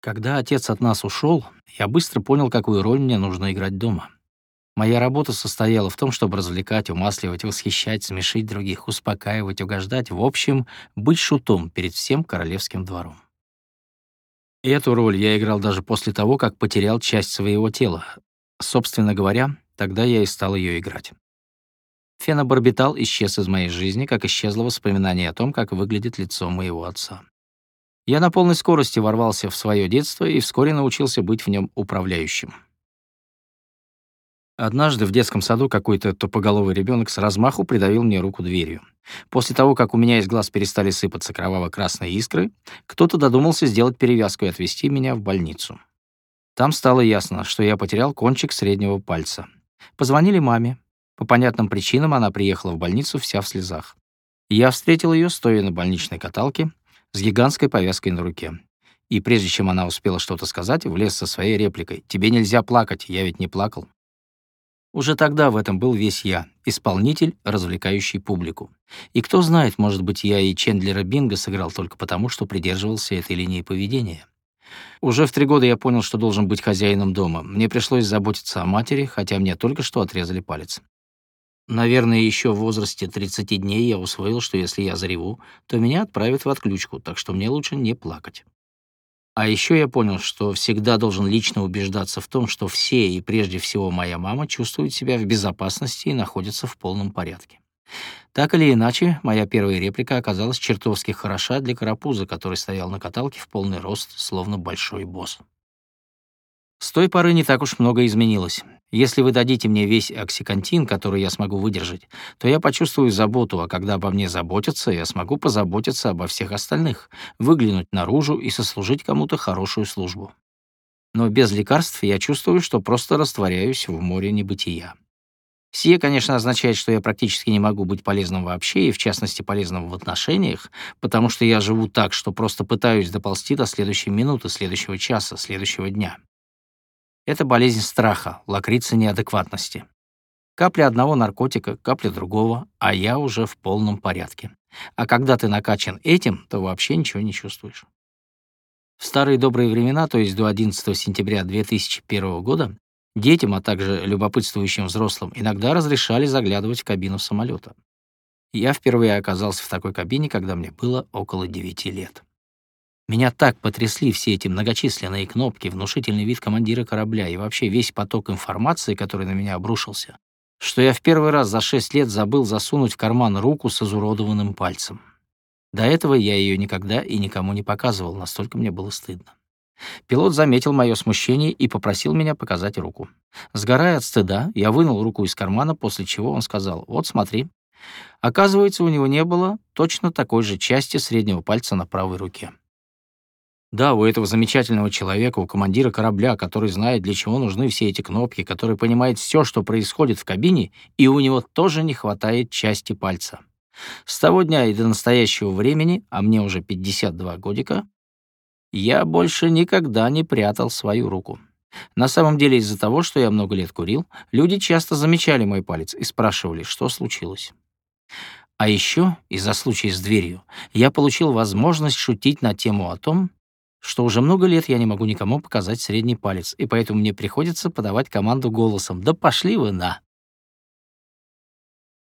Когда отец от нас ушел, я быстро понял, какую роль мне нужно играть дома. Моя работа состояла в том, чтобы развлекать, умасливать, восхищать, смешить других, успокаивать, угождать, в общем, быть шутом перед всем королевским двором. Эту роль я играл даже после того, как потерял часть своего тела. Собственно говоря, тогда я и стал ее играть. Фенобарбитал исчез из моей жизни, как исчезло воспоминание о том, как выглядит лицо моего отца. Я на полной скорости ворвался в свое детство и вскоре научился быть в нем управляющим. Однажды в детском саду какой-то тупоголовый ребенок с размаху придавил мне руку дверью. После того, как у меня из глаз перестали сыпаться кроваво-красные искры, кто-то додумался сделать перевязку и отвезти меня в больницу. Там стало ясно, что я потерял кончик среднего пальца. Позвонили маме. По понятным причинам она приехала в больницу вся в слезах. Я встретил ее, стоя на больничной каталке, с гигантской повязкой на руке. И прежде чем она успела что-то сказать, влез со своей репликой. «Тебе нельзя плакать, я ведь не плакал». Уже тогда в этом был весь я, исполнитель, развлекающий публику. И кто знает, может быть, я и Чендлера Бинга сыграл только потому, что придерживался этой линии поведения. Уже в три года я понял, что должен быть хозяином дома. Мне пришлось заботиться о матери, хотя мне только что отрезали палец. Наверное, еще в возрасте 30 дней я усвоил, что если я зареву, то меня отправят в отключку, так что мне лучше не плакать. А еще я понял, что всегда должен лично убеждаться в том, что все и прежде всего моя мама чувствуют себя в безопасности и находятся в полном порядке. Так или иначе, моя первая реплика оказалась чертовски хороша для карапуза, который стоял на каталке в полный рост, словно большой босс. С той поры не так уж много изменилось. Если вы дадите мне весь оксикантин, который я смогу выдержать, то я почувствую заботу, а когда обо мне заботятся, я смогу позаботиться обо всех остальных, выглянуть наружу и сослужить кому-то хорошую службу. Но без лекарств я чувствую, что просто растворяюсь в море небытия. Сие, конечно, означает, что я практически не могу быть полезным вообще, и в частности полезным в отношениях, потому что я живу так, что просто пытаюсь доползти до следующей минуты, следующего часа, следующего дня. Это болезнь страха, лакрица неадекватности. Капля одного наркотика, капля другого, а я уже в полном порядке. А когда ты накачан этим, то вообще ничего не чувствуешь. В старые добрые времена, то есть до 11 сентября 2001 года, детям, а также любопытствующим взрослым иногда разрешали заглядывать в кабину самолета. Я впервые оказался в такой кабине, когда мне было около 9 лет. Меня так потрясли все эти многочисленные кнопки, внушительный вид командира корабля и вообще весь поток информации, который на меня обрушился, что я в первый раз за шесть лет забыл засунуть в карман руку с изуродованным пальцем. До этого я ее никогда и никому не показывал, настолько мне было стыдно. Пилот заметил мое смущение и попросил меня показать руку. Сгорая от стыда, я вынул руку из кармана, после чего он сказал, «Вот, смотри». Оказывается, у него не было точно такой же части среднего пальца на правой руке. Да, у этого замечательного человека, у командира корабля, который знает, для чего нужны все эти кнопки, который понимает все, что происходит в кабине, и у него тоже не хватает части пальца. С того дня и до настоящего времени, а мне уже 52 годика, я больше никогда не прятал свою руку. На самом деле из-за того, что я много лет курил, люди часто замечали мой палец и спрашивали, что случилось. А еще из-за случая с дверью я получил возможность шутить на тему о том, что уже много лет я не могу никому показать средний палец, и поэтому мне приходится подавать команду голосом «Да пошли вы на!».